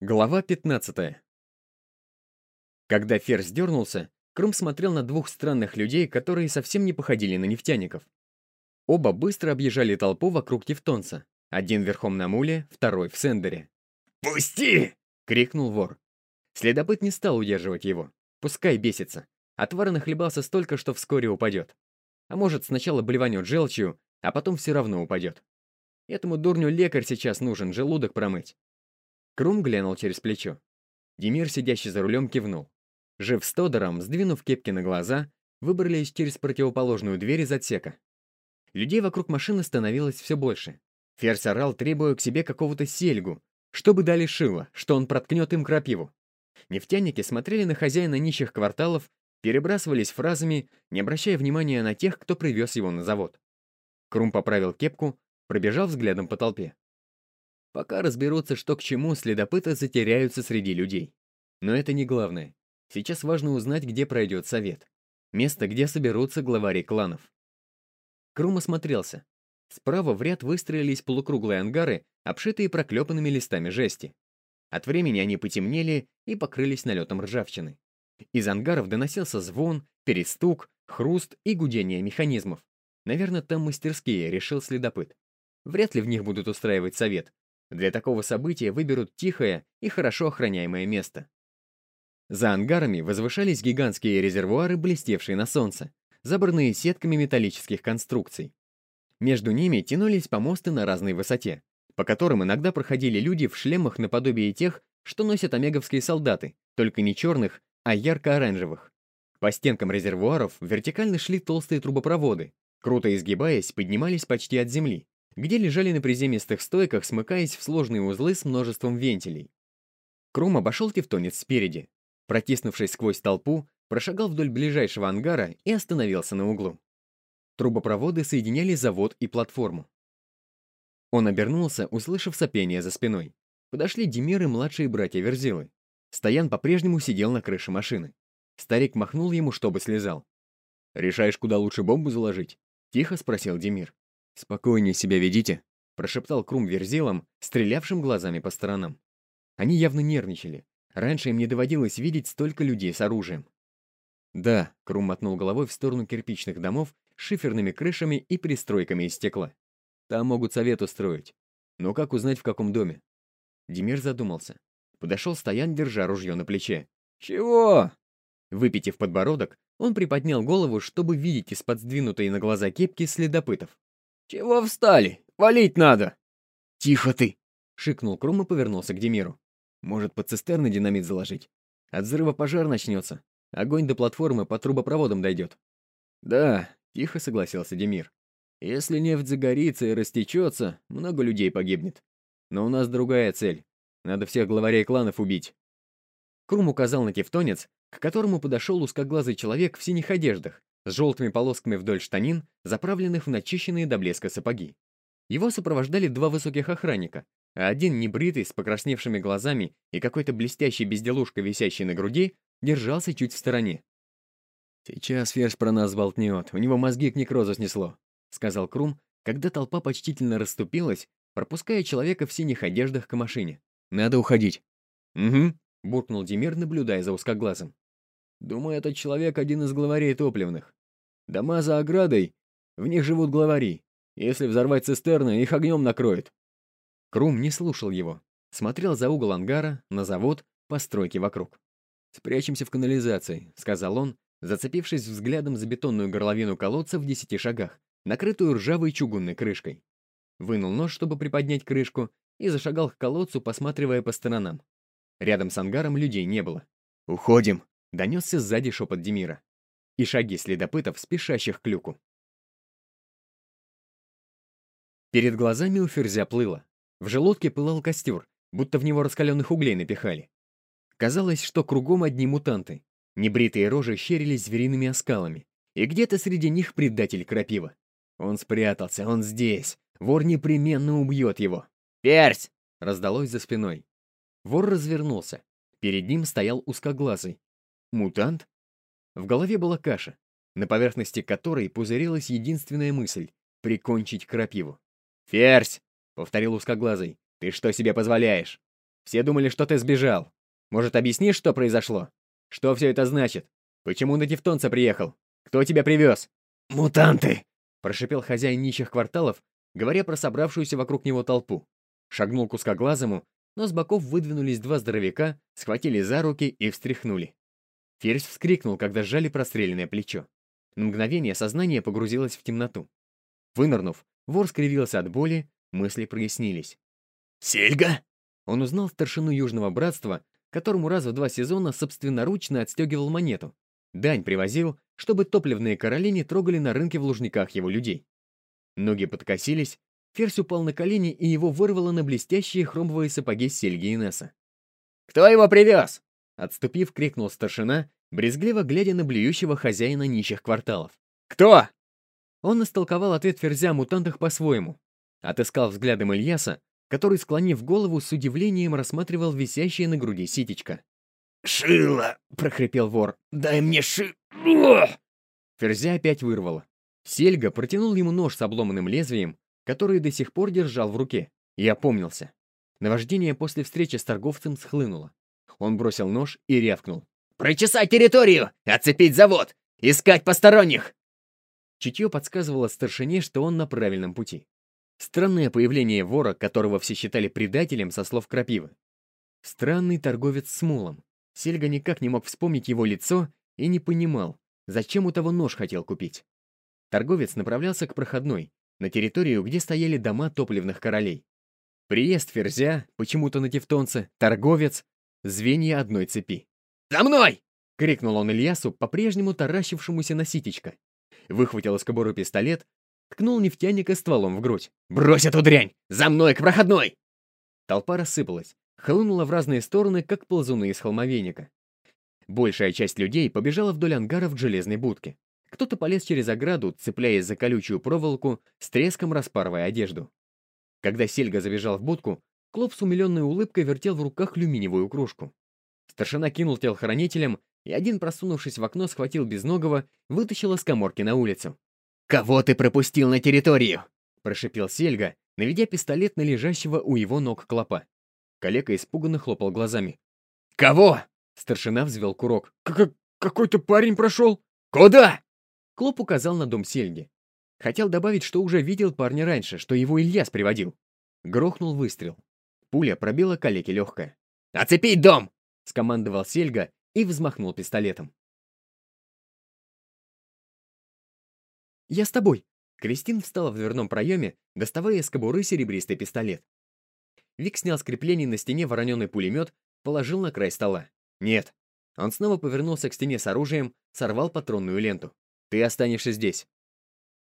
Глава 15. Когда Ферзь дернулся, Крум смотрел на двух странных людей, которые совсем не походили на нефтяников. Оба быстро объезжали толпу вокруг Тевтонца. Один верхом на муле, второй в сендере. «Пусти!» — крикнул вор. Следопыт не стал удерживать его. Пускай бесится. Отвара нахлебался столько, что вскоре упадет. А может, сначала блеванет желчью, а потом все равно упадет. Этому дурню лекарь сейчас нужен, желудок промыть. Крум глянул через плечо. Демир, сидящий за рулем, кивнул. Жив с Тодором, сдвинув кепки на глаза, выбрались через противоположную дверь из отсека. Людей вокруг машины становилось все больше. Ферзь орал, требуя к себе какого-то сельгу, чтобы дали шило, что он проткнет им крапиву. Нефтяники смотрели на хозяина нищих кварталов, перебрасывались фразами, не обращая внимания на тех, кто привез его на завод. Крум поправил кепку, пробежал взглядом по толпе. Пока разберутся, что к чему, следопыты затеряются среди людей. Но это не главное. Сейчас важно узнать, где пройдет совет. Место, где соберутся главари кланов. Крум осмотрелся. Справа в ряд выстроились полукруглые ангары, обшитые проклепанными листами жести. От времени они потемнели и покрылись налетом ржавчины. Из ангаров доносился звон, перестук, хруст и гудение механизмов. Наверное, там мастерские, решил следопыт. Вряд ли в них будут устраивать совет, для такого события выберут тихое и хорошо охраняемое место. За ангарами возвышались гигантские резервуары, блестевшие на солнце, забранные сетками металлических конструкций. Между ними тянулись помосты на разной высоте, по которым иногда проходили люди в шлемах наподобие тех, что носят омеговские солдаты, только не черных, а ярко-оранжевых. По стенкам резервуаров вертикально шли толстые трубопроводы, круто изгибаясь, поднимались почти от земли, где лежали на приземистых стойках, смыкаясь в сложные узлы с множеством вентилей. Крум обошел тевтонец спереди. Протиснувшись сквозь толпу, прошагал вдоль ближайшего ангара и остановился на углу. Трубопроводы соединяли завод и платформу. Он обернулся, услышав сопение за спиной. Подошли Демир и младшие братья Верзилы. Стоян по-прежнему сидел на крыше машины. Старик махнул ему, чтобы слезал. «Решаешь, куда лучше бомбу заложить?» — тихо спросил Демир. «Спокойнее себя ведите», — прошептал Крум верзилом, стрелявшим глазами по сторонам. Они явно нервничали. Раньше им не доводилось видеть столько людей с оружием. «Да», — Крум мотнул головой в сторону кирпичных домов с шиферными крышами и пристройками из стекла. «Там могут совет устроить. Но как узнать, в каком доме?» Демир задумался. Подошел Стоян, держа ружье на плече. «Чего?» Выпитив подбородок, он приподнял голову, чтобы видеть из-под сдвинутой на глаза кепки следопытов. «Чего встали? Валить надо!» «Тихо ты!» — шикнул Крум и повернулся к Демиру. «Может, под цистерны динамит заложить? От взрыва пожар начнется. Огонь до платформы по трубопроводам дойдет». «Да», — тихо согласился Демир. «Если нефть загорится и растечется, много людей погибнет. Но у нас другая цель. Надо всех главарей кланов убить». Крум указал на тевтонец, к которому подошел узкоглазый человек в синих одеждах, с желтыми полосками вдоль штанин, заправленных в начищенные до блеска сапоги. Его сопровождали два высоких охранника, а один, небритый, с покрасневшими глазами и какой-то блестящей безделушкой, висящей на груди, держался чуть в стороне. «Сейчас Ферзь про нас болтнет, у него мозги к некрозу снесло», — сказал Крум, когда толпа почтительно расступилась, пропуская человека в синих одеждах к машине. «Надо уходить». «Угу», — буркнул Демир, наблюдая за узкоглазым. «Думаю, этот человек один из главарей топливных. Дома за оградой, в них живут главари. Если взорвать цистерны, их огнем накроет. Крум не слушал его. Смотрел за угол ангара, на завод, постройки вокруг. «Спрячемся в канализации», — сказал он, зацепившись взглядом за бетонную горловину колодца в десяти шагах, накрытую ржавой чугунной крышкой. Вынул нож, чтобы приподнять крышку, и зашагал к колодцу, посматривая по сторонам. Рядом с ангаром людей не было. «Уходим!» — донесся сзади шепот Демира и шаги следопытов, спешащих к люку. Перед глазами у ферзя плыло. В желудке пылал костер, будто в него раскаленных углей напихали. Казалось, что кругом одни мутанты. Небритые рожи щерились звериными оскалами. И где-то среди них предатель крапива. Он спрятался, он здесь. Вор непременно убьет его. «Персь!» — раздалось за спиной. Вор развернулся. Перед ним стоял узкоглазый. Мутант? В голове была каша, на поверхности которой пузырилась единственная мысль — прикончить крапиву. «Ферзь!» — повторил узкоглазый. «Ты что себе позволяешь?» Все думали, что ты сбежал. Может, объяснишь, что произошло? Что все это значит? Почему на Тевтонца приехал? Кто тебя привез?» «Мутанты!» — прошипел хозяин нищих кварталов, говоря про собравшуюся вокруг него толпу. Шагнул к узкоглазому, но с боков выдвинулись два здоровяка, схватили за руки и встряхнули. Ферзь вскрикнул, когда сжали простреленное плечо. На мгновение сознание погрузилось в темноту. Вынырнув, вор скривился от боли, мысли прояснились. «Сельга?» Он узнал старшину Южного Братства, которому раз в два сезона собственноручно отстегивал монету. Дань привозил, чтобы топливные короли не трогали на рынке в Лужниках его людей. Ноги подкосились, Ферзь упал на колени, и его вырвало на блестящие хромовые сапоги Сельги Инесса. «Кто его привез?» Отступив, крикнул старшина, брезгливо глядя на блюющего хозяина нищих кварталов. «Кто?» Он истолковал ответ Ферзя о мутантах по-своему. Отыскал взглядом Ильяса, который, склонив голову, с удивлением рассматривал висящее на груди ситечко. «Шило!» — прохрипел вор. «Дай мне ши...» Ферзя опять вырвало. Сельга протянул ему нож с обломанным лезвием, который до сих пор держал в руке, и опомнился. Наваждение после встречи с торговцем схлынуло. Он бросил нож и рявкнул. «Прочесать территорию! Оцепить завод! Искать посторонних!» Чутье подсказывало старшине, что он на правильном пути. Странное появление вора, которого все считали предателем со слов крапивы. Странный торговец с мулом. Сельга никак не мог вспомнить его лицо и не понимал, зачем у того нож хотел купить. Торговец направлялся к проходной, на территорию, где стояли дома топливных королей. Приезд Ферзя, почему-то на Тевтонце, торговец, звенья одной цепи. «За мной!» — крикнул он Ильясу, по-прежнему таращившемуся на ситечко. Выхватил из кобуры пистолет, ткнул нефтяника стволом в грудь. «Брось эту дрянь! За мной, к проходной!» Толпа рассыпалась, хлынула в разные стороны, как ползуны из холмовейника. Большая часть людей побежала вдоль ангаров к железной будке. Кто-то полез через ограду, цепляясь за колючую проволоку, с треском распарывая одежду. Когда Сельга забежал в будку, Клоп с умиленной улыбкой вертел в руках люминевую кружку. Старшина кинул телохранителям, и один, просунувшись в окно, схватил безногого, вытащил из коморки на улицу. «Кого ты пропустил на территорию?» — прошипел Сельга, наведя пистолет на лежащего у его ног клопа. Калека испуганно хлопал глазами. «Кого?» — старшина взвел курок. «Какой-то парень прошел!» «Куда?» Клоп указал на дом Сельги. Хотел добавить, что уже видел парня раньше, что его Ильяс приводил. Грохнул выстрел. Пуля пробила калеке легкое. «Оцепить дом!» — скомандовал Сельга и взмахнул пистолетом. «Я с тобой!» Кристин встала в дверном проеме, доставая из кобуры серебристый пистолет. Вик снял с креплений на стене вороненый пулемет, положил на край стола. «Нет». Он снова повернулся к стене с оружием, сорвал патронную ленту. Ты останешься здесь.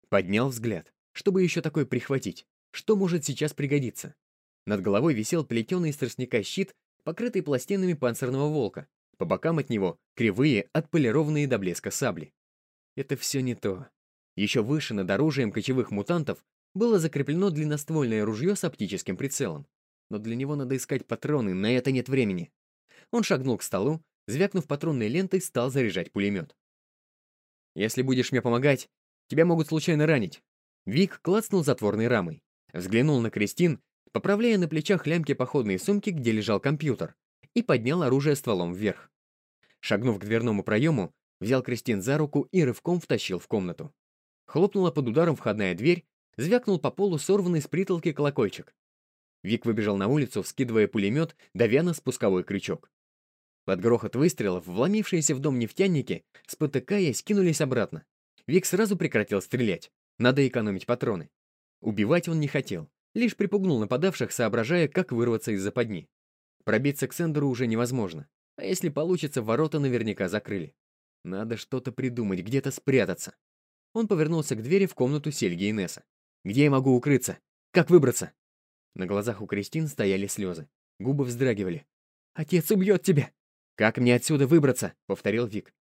Поднял взгляд. Чтобы еще такое прихватить? Что может сейчас пригодиться? Над головой висел плетеный из тростника щит, покрытый пластинами панцирного волка. По бокам от него кривые, отполированные до блеска сабли. Это все не то. Еще выше над оружием кочевых мутантов было закреплено длинноствольное ружье с оптическим прицелом. Но для него надо искать патроны, на это нет времени. Он шагнул к столу, звякнув патронной лентой, стал заряжать пулемет. Если будешь мне помогать, тебя могут случайно ранить». Вик клацнул затворной рамой. Взглянул на Кристин, поправляя на плечах лямки походной сумки, где лежал компьютер, и поднял оружие стволом вверх. Шагнув к дверному проему, взял Кристин за руку и рывком втащил в комнату. Хлопнула под ударом входная дверь, звякнул по полу сорванный с притолки колокольчик. Вик выбежал на улицу, вскидывая пулемет, давя на спусковой крючок. Под грохот выстрелов вломившиеся в дом нефтяники, спотыкаясь, кинулись обратно. Вик сразу прекратил стрелять. Надо экономить патроны. Убивать он не хотел, лишь припугнул нападавших, соображая, как вырваться из западни. Пробиться к Сендеру уже невозможно. А если получится, ворота наверняка закрыли. Надо что-то придумать, где-то спрятаться. Он повернулся к двери в комнату Сельги и Несса. «Где я могу укрыться? Как выбраться?» На глазах у Кристин стояли слезы. Губы вздрагивали. «Отец убьет тебя!» «Как мне отсюда выбраться?» — повторил Вик.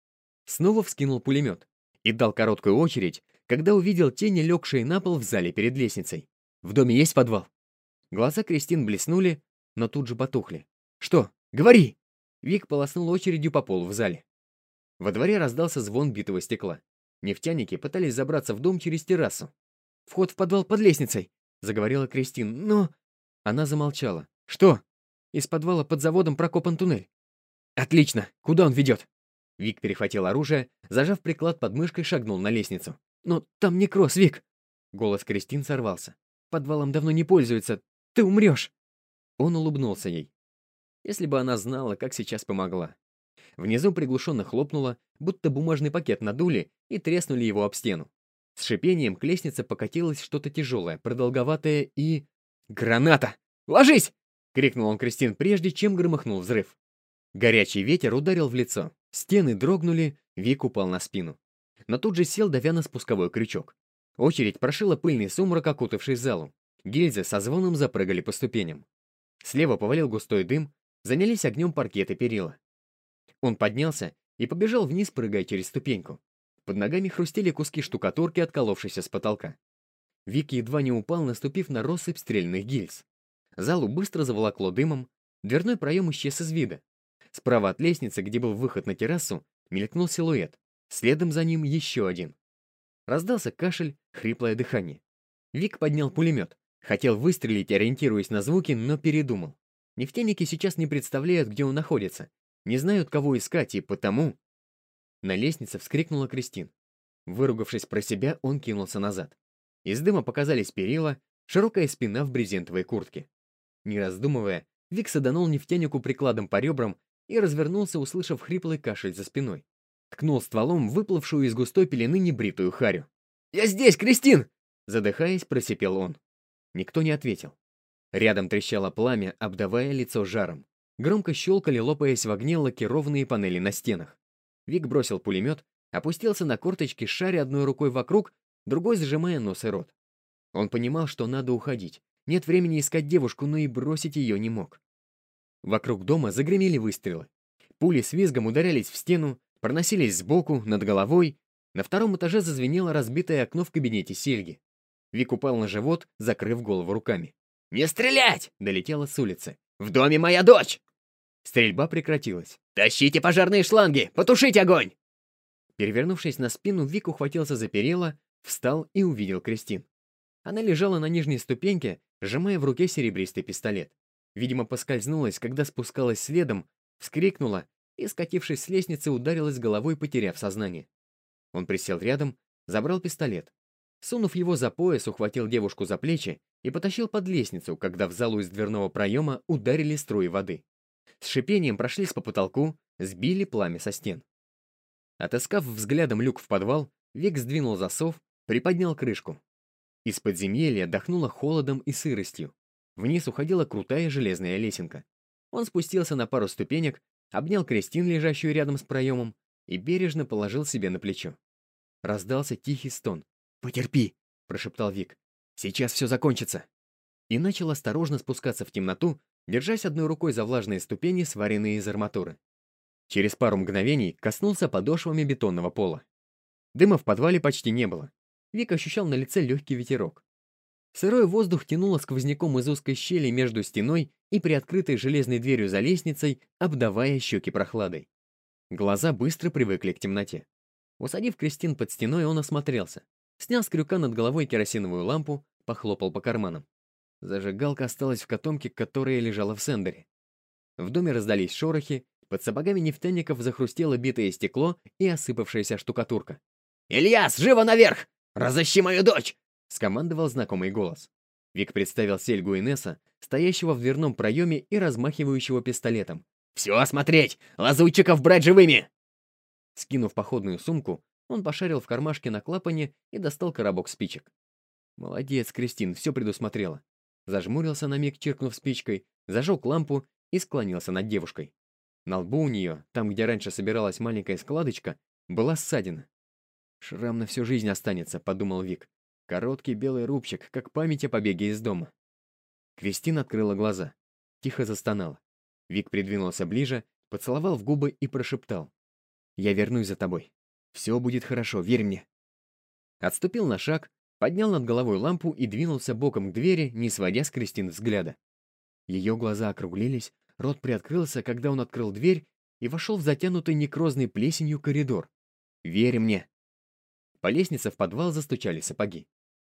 Снова вскинул пулемет и дал короткую очередь, когда увидел тени, легшие на пол в зале перед лестницей. «В доме есть подвал?» Глаза Кристин блеснули, но тут же потухли. «Что? Говори!» Вик полоснул очередью по полу в зале. Во дворе раздался звон битого стекла. Нефтяники пытались забраться в дом через террасу. «Вход в подвал под лестницей», — заговорила Кристин, но... Она замолчала. «Что?» Из подвала под заводом прокопан туннель. Отлично! Куда он ведет? Вик перехватил оружие, зажав приклад под мышкой, шагнул на лестницу. «Но там некроз, Вик!» Голос Кристин сорвался. «Подвалом давно не пользуются. Ты умрешь!» Он улыбнулся ей. Если бы она знала, как сейчас помогла. Внизу приглушенно хлопнуло, будто бумажный пакет надули и треснули его об стену. С шипением к лестнице покатилось что-то тяжелое, продолговатое и... «Граната! Ложись!» — крикнул он Кристин, прежде чем громыхнул взрыв. Горячий ветер ударил в лицо. Стены дрогнули, Вик упал на спину. Но тут же сел, давя на спусковой крючок. Очередь прошила пыльный сумрак, окутавший залу. Гильзы со звоном запрыгали по ступеням. Слева повалил густой дым, занялись огнем паркет и перила. Он поднялся и побежал вниз, прыгая через ступеньку. Под ногами хрустели куски штукатурки, отколовшейся с потолка. Вик едва не упал, наступив на россыпь стрельных гильз. Залу быстро заволокло дымом, дверной проем исчез из вида. Справа от лестницы, где был выход на террасу, мелькнул силуэт. Следом за ним еще один. Раздался кашель, хриплое дыхание. Вик поднял пулемет. Хотел выстрелить, ориентируясь на звуки, но передумал. Нефтяники сейчас не представляют, где он находится. Не знают, кого искать, и потому... На лестнице вскрикнула Кристин. Выругавшись про себя, он кинулся назад. Из дыма показались перила, широкая спина в брезентовой куртке. Не раздумывая, Вик саданул нефтянику прикладом по ребрам и развернулся, услышав хриплый кашель за спиной. Ткнул стволом выплывшую из густой пелены небритую харю. «Я здесь, Кристин!» Задыхаясь, просипел он. Никто не ответил. Рядом трещало пламя, обдавая лицо жаром. Громко щелкали, лопаясь в огне лакированные панели на стенах. Вик бросил пулемет, опустился на корточки, шаря одной рукой вокруг, другой зажимая нос и рот. Он понимал, что надо уходить. Нет времени искать девушку, но и бросить ее не мог. Вокруг дома загремели выстрелы. Пули с визгом ударялись в стену, проносились сбоку, над головой. На втором этаже зазвенело разбитое окно в кабинете Сельги. Вик упал на живот, закрыв голову руками. «Не стрелять!» — долетело с улицы. «В доме моя дочь!» Стрельба прекратилась. «Тащите пожарные шланги! Потушите огонь!» Перевернувшись на спину, Вик ухватился за перила, встал и увидел Кристин. Она лежала на нижней ступеньке, сжимая в руке серебристый пистолет. Видимо, поскользнулась, когда спускалась следом, вскрикнула и, скатившись с лестницы, ударилась головой, потеряв сознание. Он присел рядом, забрал пистолет. Сунув его за пояс, ухватил девушку за плечи и потащил под лестницу, когда в залу из дверного проема ударили струи воды. С шипением прошлись по потолку, сбили пламя со стен. Отыскав взглядом люк в подвал, Вик сдвинул засов, приподнял крышку. Из подземелья дохнуло холодом и сыростью. Вниз уходила крутая железная лесенка. Он спустился на пару ступенек, обнял Кристин, лежащую рядом с проемом, и бережно положил себе на плечо. Раздался тихий стон. «Потерпи!» — прошептал Вик. «Сейчас все закончится!» И начал осторожно спускаться в темноту, держась одной рукой за влажные ступени, сваренные из арматуры. Через пару мгновений коснулся подошвами бетонного пола. Дыма в подвале почти не было. Вик ощущал на лице легкий ветерок. Сырой воздух тянуло сквозняком из узкой щели между стеной и приоткрытой железной дверью за лестницей, обдавая щеки прохладой. Глаза быстро привыкли к темноте. Усадив Кристин под стеной, он осмотрелся. Снял с крюка над головой керосиновую лампу, похлопал по карманам. Зажигалка осталась в котомке, которая лежала в сендере. В доме раздались шорохи, под сапогами нефтяников захрустело битое стекло и осыпавшаяся штукатурка. «Ильяс, живо наверх! Разыщи мою дочь!» — скомандовал знакомый голос. Вик представил Сельгу Инесса, стоящего в дверном проеме и размахивающего пистолетом. «Все осмотреть! Лазутчиков брать живыми!» Скинув походную сумку, он пошарил в кармашке на клапане и достал коробок спичек. «Молодец, Кристин, все предусмотрела зажмурился на миг, чиркнув спичкой, зажег лампу и склонился над девушкой. На лбу у нее, там, где раньше собиралась маленькая складочка, была ссадина. «Шрам на всю жизнь останется», — подумал Вик. Короткий белый рубчик, как память о побеге из дома. Кристина открыла глаза. Тихо застонала. Вик придвинулся ближе, поцеловал в губы и прошептал. «Я вернусь за тобой. Все будет хорошо, верь мне». Отступил на шаг, поднял над головой лампу и двинулся боком к двери, не сводя с Кристин взгляда. Ее глаза округлились, рот приоткрылся, когда он открыл дверь и вошел в затянутый некрозной плесенью коридор. «Верь мне!» По лестнице в подвал застучали сапоги.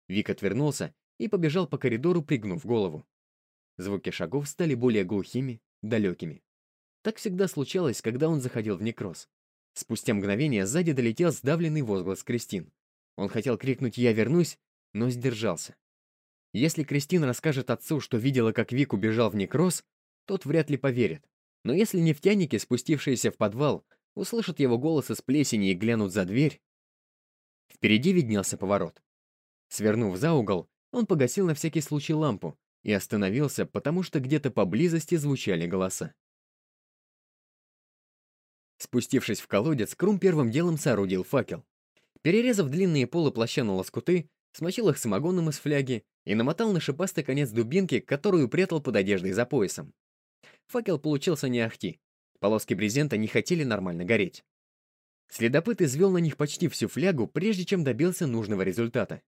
Вик отвернулся и побежал по коридору, пригнув голову. Звуки шагов стали более глухими, далекими. Так всегда случалось, когда он заходил в некроз. Спустя мгновение сзади долетел сдавленный возглас Кристин. Он хотел крикнуть «Я вернусь», но сдержался. Если Кристин расскажет отцу, что видела, как Вик убежал в некроз, тот вряд ли поверит. Но если нефтяники, спустившиеся в подвал, услышат его голос из плесени и глянут за дверь... Впереди виднелся поворот. Свернув за угол, он погасил на всякий случай лампу и остановился, потому что где-то поблизости звучали голоса. Спустившись в колодец, Крум первым делом соорудил факел. Перерезав длинные полы плаща на лоскуты, смочил их самогоном из фляги и намотал на шипастый конец дубинки, которую прятал под одеждой за поясом. Факел получился не ахти. Полоски брезента не хотели нормально гореть. Следопыт извел на них почти всю флягу, прежде чем добился нужного результата.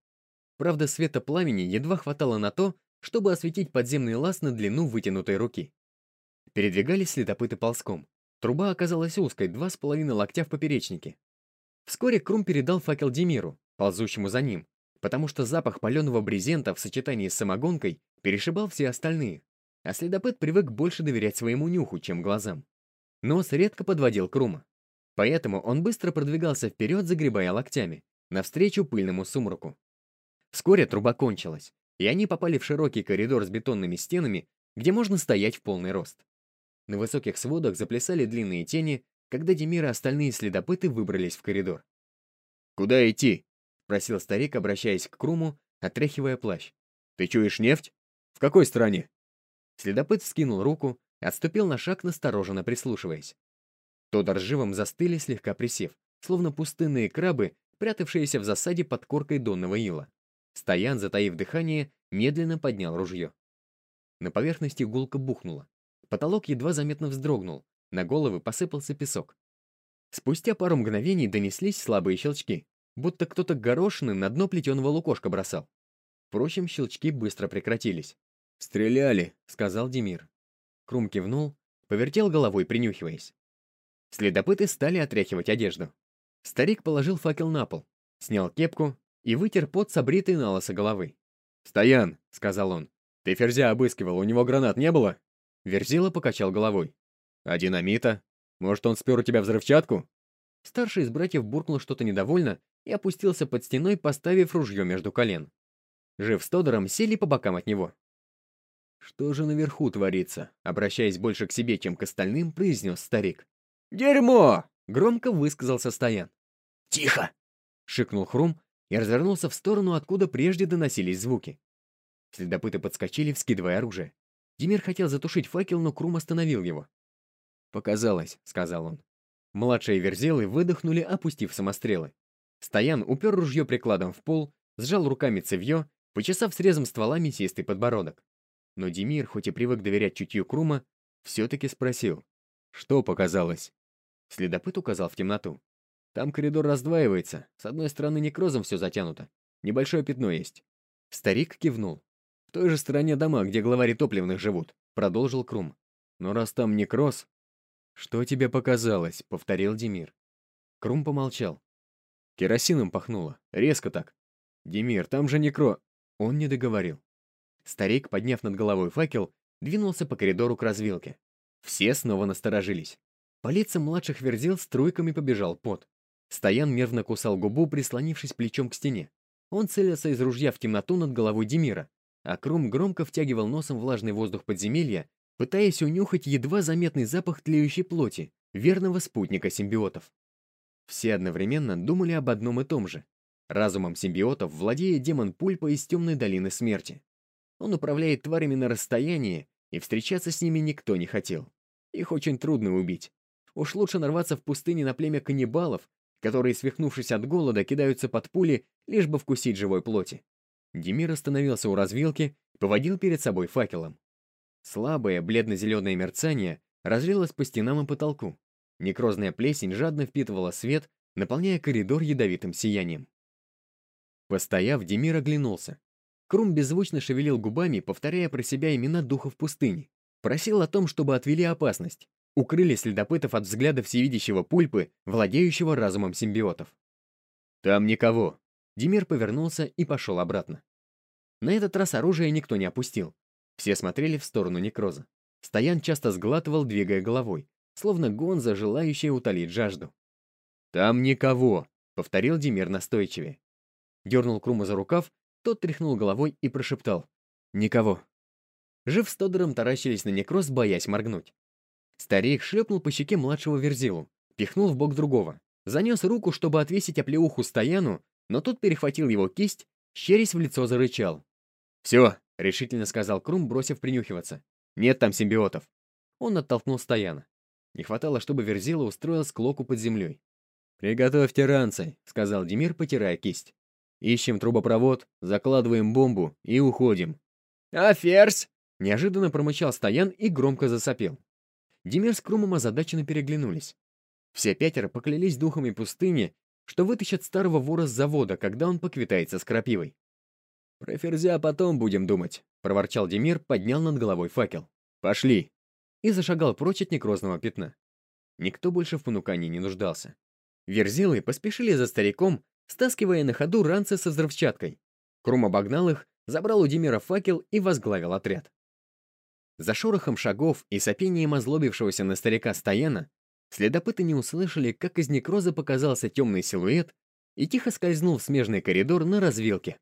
Правда, света пламени едва хватало на то, чтобы осветить подземный лаз на длину вытянутой руки. Передвигались следопыты ползком. Труба оказалась узкой, два с половиной локтя в поперечнике. Вскоре Крум передал факел Демиру, ползущему за ним, потому что запах паленого брезента в сочетании с самогонкой перешибал все остальные, а следопыт привык больше доверять своему нюху, чем глазам. Нос редко подводил Крума. Поэтому он быстро продвигался вперед, загребая локтями, навстречу пыльному сумраку. Вскоре труба кончилась, и они попали в широкий коридор с бетонными стенами, где можно стоять в полный рост. На высоких сводах заплясали длинные тени, когда Демир и остальные следопыты выбрались в коридор. «Куда идти?» — просил старик, обращаясь к Круму, отряхивая плащ. «Ты чуешь нефть? В какой стране?» Следопыт вскинул руку, отступил на шаг, настороженно прислушиваясь. Тодор с Живом застыли, слегка присев, словно пустынные крабы, прятавшиеся в засаде под коркой донного ила. Стоян, затаив дыхание, медленно поднял ружье. На поверхности гулко бухнуло. Потолок едва заметно вздрогнул, на головы посыпался песок. Спустя пару мгновений донеслись слабые щелчки, будто кто-то горошины на дно плетеного лукошка бросал. Впрочем, щелчки быстро прекратились. «Стреляли», — сказал Демир. Крум кивнул, повертел головой, принюхиваясь. Следопыты стали отряхивать одежду. Старик положил факел на пол, снял кепку и вытер пот с обритой на головы. «Стоян», — сказал он, — «ты Ферзя обыскивал, у него гранат не было?» Верзила покачал головой. «А динамита? Может, он спер у тебя взрывчатку?» Старший из братьев буркнул что-то недовольно и опустился под стеной, поставив ружье между колен. Жив с Тодором сели по бокам от него. «Что же наверху творится?» Обращаясь больше к себе, чем к остальным, произнес старик. «Дерьмо!» — громко высказался Стоян. «Тихо!» — шикнул Хрум и развернулся в сторону, откуда прежде доносились звуки. Следопыты подскочили, вскидывая оружие. Демир хотел затушить факел, но Крум остановил его. «Показалось», — сказал он. Младшие верзелы выдохнули, опустив самострелы. Стоян упер ружье прикладом в пол, сжал руками цевье, почесав срезом ствола мясистый подбородок. Но Демир, хоть и привык доверять чутью Крума, все-таки спросил, что показалось. Следопыт указал в темноту. Там коридор раздваивается, с одной стороны некрозом все затянуто, небольшое пятно есть. Старик кивнул той же стороне дома, где главари топливных живут», — продолжил Крум. «Но раз там некроз...» «Что тебе показалось?» — повторил Демир. Крум помолчал. Керосином пахнуло. Резко так. «Демир, там же некро...» Он не договорил. Старик, подняв над головой факел, двинулся по коридору к развилке. Все снова насторожились. По лицам младших верзил струйками побежал пот. Стоян нервно кусал губу, прислонившись плечом к стене. Он целился из ружья в темноту над головой Демира, а Крум громко втягивал носом влажный воздух подземелья, пытаясь унюхать едва заметный запах тлеющей плоти, верного спутника симбиотов. Все одновременно думали об одном и том же. Разумом симбиотов владеет демон Пульпа из темной долины смерти. Он управляет тварями на расстоянии, и встречаться с ними никто не хотел. Их очень трудно убить. Уж лучше нарваться в пустыне на племя каннибалов, которые, свихнувшись от голода, кидаются под пули, лишь бы вкусить живой плоти. Демир остановился у развилки, поводил перед собой факелом. Слабое бледно-зеленое мерцание разлилось по стенам и потолку. Некрозная плесень жадно впитывала свет, наполняя коридор ядовитым сиянием. Постояв, Демир оглянулся. Крум беззвучно шевелил губами, повторяя про себя имена духов пустыни. Просил о том, чтобы отвели опасность. Укрыли следопытов от взгляда всевидящего пульпы, владеющего разумом симбиотов. «Там никого», Демир повернулся и пошел обратно. На этот раз оружие никто не опустил. Все смотрели в сторону некроза. Стоян часто сглатывал, двигая головой, словно гонза, желающая утолить жажду. «Там никого», — повторил Демир настойчивее. Дернул Крума за рукав, тот тряхнул головой и прошептал. «Никого». Жив с Тодором таращились на некроз, боясь моргнуть. Старик шлепнул по щеке младшего Верзилу, пихнул в бок другого, занес руку, чтобы отвесить оплеуху Стояну, но тот перехватил его кисть, щерясь в лицо зарычал. «Все», — решительно сказал Крум, бросив принюхиваться. «Нет там симбиотов». Он оттолкнул Стояна. Не хватало, чтобы Верзила устроил склоку под землей. «Приготовьте ранцы», — сказал Демир, потирая кисть. «Ищем трубопровод, закладываем бомбу и уходим». «А ферзь?» — неожиданно промычал Стоян и громко засопел. Демир с Крумом озадаченно переглянулись. Все пятеро поклялись духами пустыни, что вытащат старого вора с завода, когда он поквитается с крапивой. «Про ферзя потом будем думать», — проворчал Демир, поднял над головой факел. «Пошли!» И зашагал прочь от некрозного пятна. Никто больше в понукании не нуждался. Верзилы поспешили за стариком, стаскивая на ходу ранцы со взрывчаткой. Крум обогнал их, забрал у Демира факел и возглавил отряд. За шорохом шагов и сопением озлобившегося на старика Стояна следопыты не услышали, как из некроза показался темный силуэт и тихо скользнул в смежный коридор на развилке.